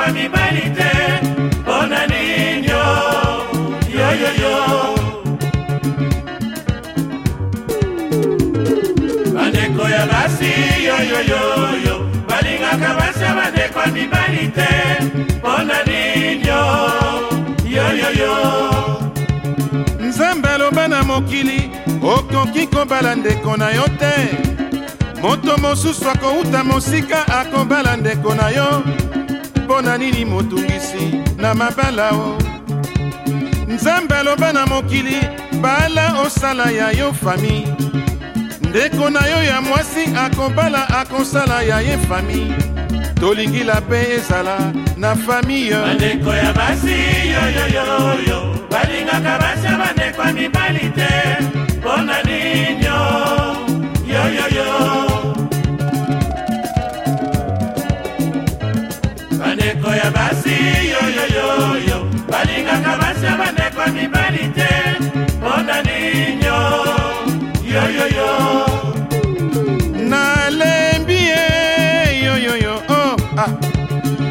kokufa mibali te mpona nini yoyoyo bandeko ya basi yoyoyoyo balingaka basi ya bandeko ya mibali te mpona nini yoyoyo nzambe aloba na mokili okoki kobala ndeko na yo te moto mosusu akowuta mosika akobala ndeko na yo mpo na nini motungisi na mabala o nzambe aloba na mokili bala osala ya yo fami ndeko na yo ya mwasi akobala akosala ya ye fami tolingila mpe ezala na famiye bandeko ya basi yoyoyoyo balingaka basi ya bandeko ya mibali te mpo na mibeko mibali te mpona nino yoyoyo nalembi ye eh, yoyoyo o oh, ah.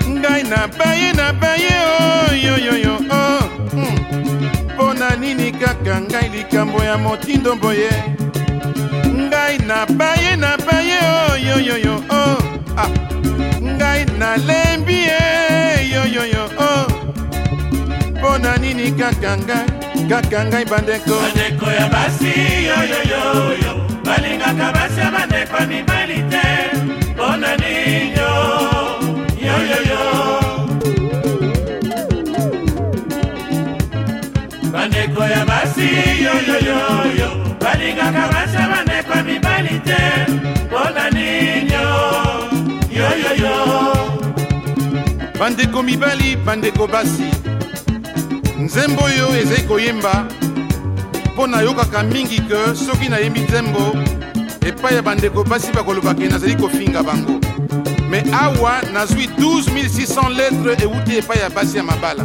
ngai nabaye nabaye o oh, yoyoyo o oh, hmm. mpona mm. nini kaka ngai likambo ya motindo boye ngai nabaye mpona nini kaka ngai kaka ngai bandeko bandeko ya basi yoyoyoyo balingaka basi ya bandeko mibali te mpona ninyo yoyoyo bandeko ya basi yoyoyoyo balingaka basi ya bandeko mibali te mpona ninyo yoyoyo bandeko mibali bandeko basi nzembo oyo ezali koyemba mpo nayokaka mingi ke soki nayembi nzembo epai ya bandeko basi bakolobake nazali kofinga bango me awa nazwi 12600 letre ewuti epai ya basi ya mabala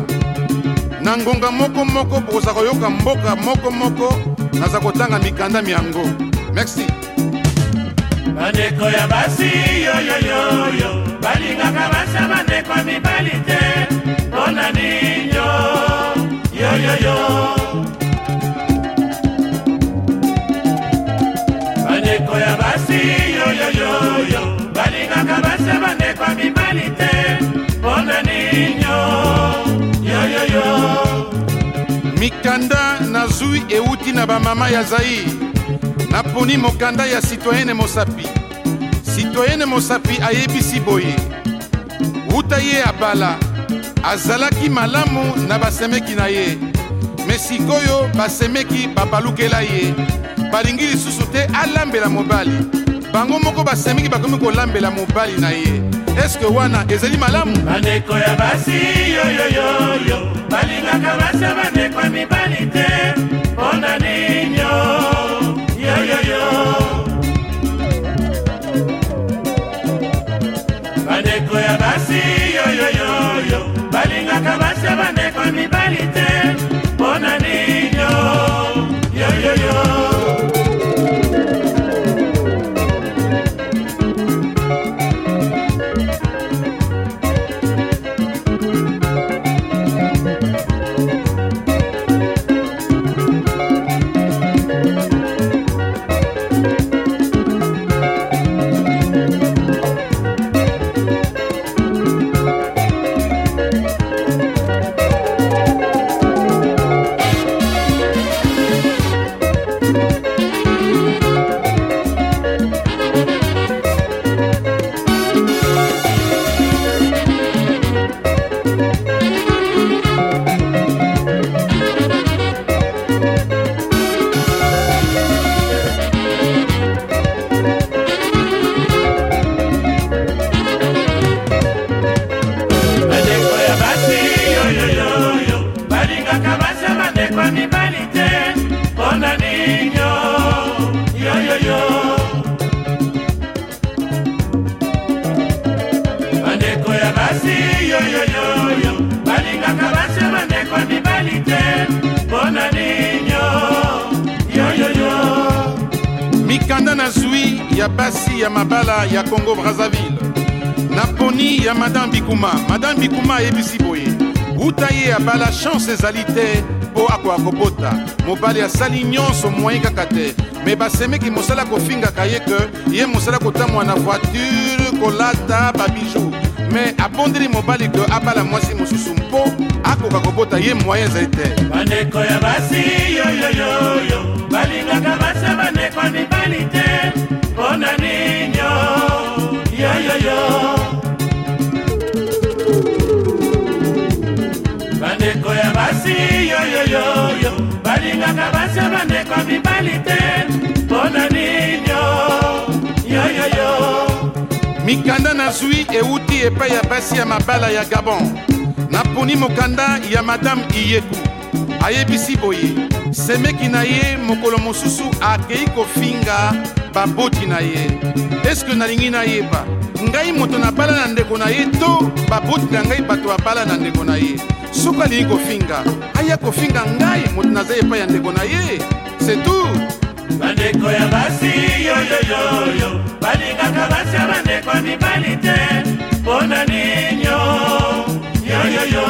na ngonga moko moko bokoza koyoka mboka moko moko naza kotanga mikanda miango merci bandeko ya basi yoyoyoyo balingaka basa bandeko mibali te mpo na nini na yo bandeko ya basi yoyoyoyo balingaka basi ya bandeko ya mibali te mpo na ninyo yoyoyo mikanda na zwi ewuti na bamama ya zair naponi mokanda ya sitoyene mosapi sitoyene mosapi ayebisi boye wuta ye abala azalaki malamu na basemeki na ye me sikoyo basemeki bapalukela ye balingi lisusu te alambela mobali bango moko basemiki bakomi kolambela mobali na ye eske wana ezali malamu bandeko ya basi yoyoyoyo balingaka basa bandeko ya mibali te mpona nino yoyoyo bandeko ya basi yoyoyoyo balingaka basa bandeko ya mibali te love. nazwi ya basi ya mabala ya congo brazzaville na poni ya madame bikuma madame bikuma ayebisi boye wuta ye abala chance ezali te mpo akoya kobota mobali asali nyonso moyen kaka te me basemeki mosala kofingaka ye ke ye mosala kotamwa na voiture kolata babiju me abondeli mobali ke abala mwasi mosusu mpo akoka kobota ye moyen ezali te bandeko ya basi yoyoyoyo lipa mibali te mpona nino yoyoyo mikanda nazwi ewuti epai ya basi ya mabala ya gabon naponi mokanda ya madame iyeku ayebisi boye semeki na ye mokolo mosusu akei kofinga baboti na ye eske nalingi nayeba ngai moto nabala na ndeko na ye to baboti na ngai bato babala na ndeko na ye soki alingi kofinga aya kofinga ngai moto naza epai ya ndeko na ye c'est tout bandeko ya basi yoyoyoyo balingaka basi ya bandeko ya mibali te mpona ninyo yoyoyo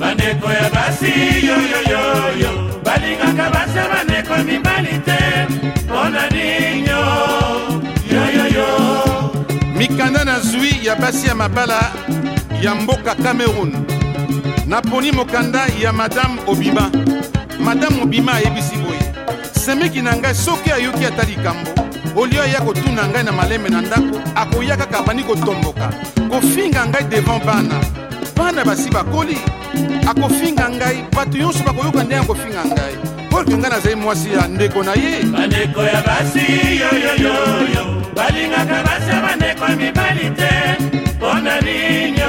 bandeko ya basi yoyoyoyo balingaka basi ya bandeko ya mibali te mpona ninyo yoyoyo mikanda na zwi ya basi ya mabala ya mboka cameroun naponi mokanda ya madamu obima madamu obima ayebisi boye semeki na ngai soki ayoki ata likambo olio aya kotuna ngai na maleme na ndako akoya kaka abandi kotomboka kofinga ngai devant bana bana basi bakoli akofinga ngai bato nyonso bakoyoka ndenge akofinga ngai polke ngai nazali mwasi ya ndeko na ye bandeko ya basi yoyoyoyo balingaka basi ya bandeko ya mibali te mpo na nini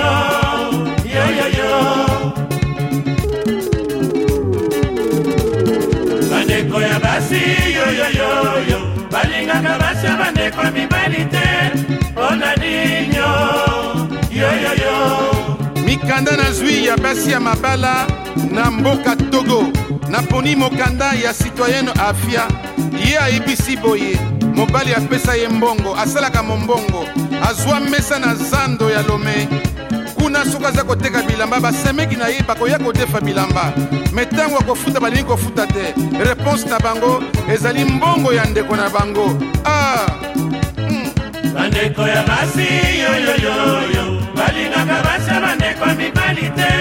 bandeko mibali te mpona nino yoyoyo mikanda nazwi ya basi ya mabala na mboka togo naponi mokanda ya citoyene afia ye ayebisi boye mobali apesa ye mbongo asalaka mombongo azwa mesa na zando ya lome kuna soki aza koteka bilamba basemeki na ye bakoya kodefa bilamba me ntango akofuta balingi kofuta te reponse na bango ezali mbongo ya ndeko na bango ah bandeko ya basi yoyoyoyo balingaka basa bandeko mibali te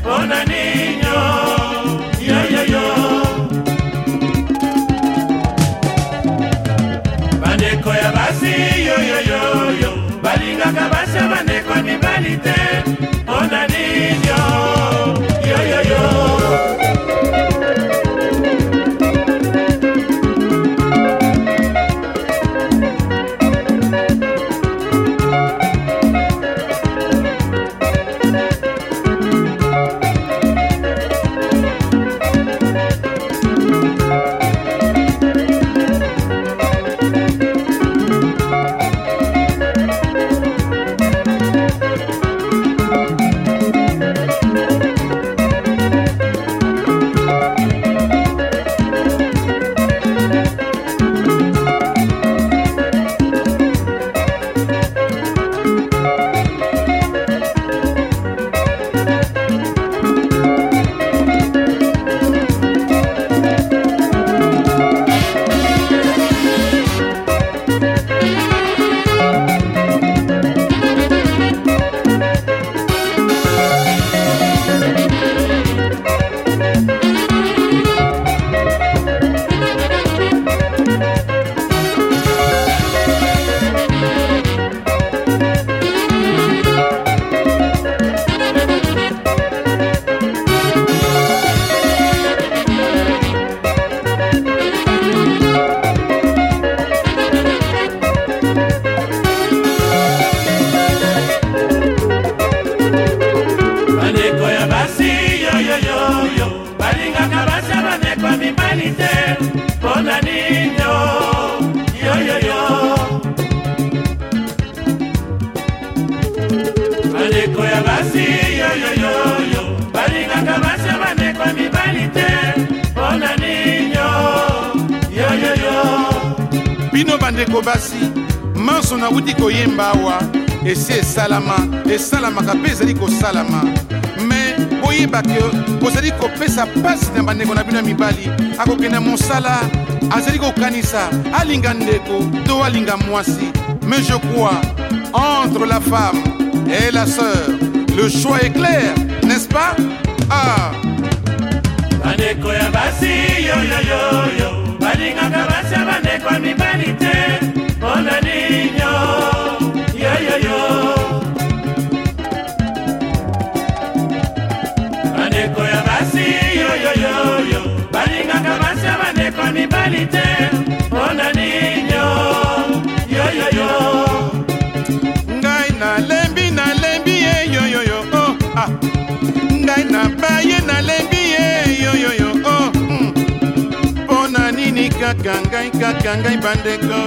mpo na ninyo makasi yoyoyoyo balingaka basi bamekwa mibali te mpo na nino yoyoyo bandeko ya basi yoyoyoyo balingaka basi bamekwa mibali te mpo na nino yoyoyo bino bandeko basi manso nauti koyemba awa esi esalama esalamaka mpe ezali kosalama koyeba ke ozali kopesa mpasi na bandeko na bino ya mibali akokende mosala azali kokanisa alinga ndeko to alinga mwasi mais je crois entre la femme et la sœur le choix est clair n'est-ce pas ah bandeko ya basi yoyoyoyo balingaka basi ya bandeko ya mibali te mibali te mpona nino yoyoyo ngai nalembi nalembi ye yoyoyo o oh, ah. ngai nabaye nalembi ye yoyoyo o oh, hmm. mpona mm. nini kaka ngai kaka ngai bandeko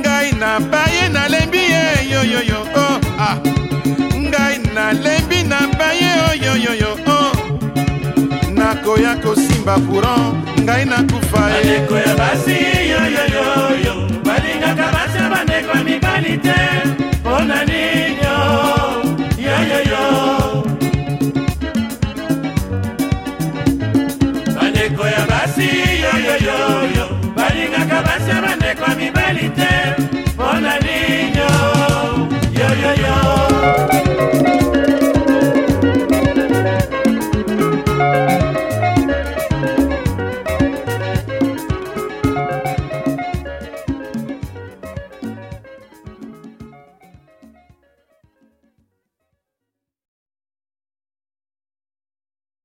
ngai nabaye nalembi ye yoyoyo o oh, ah. ngai nalembi nabaye oyoyoyo oh, o oh. nakoya kosimba courant ngai nakufa bandeko ya basi yoyoyoyo balingaka basa bandeko mibali te mpona nino yoyoyo bandeko ya basi yoyoyoyo balingaka basa bandeko mibali te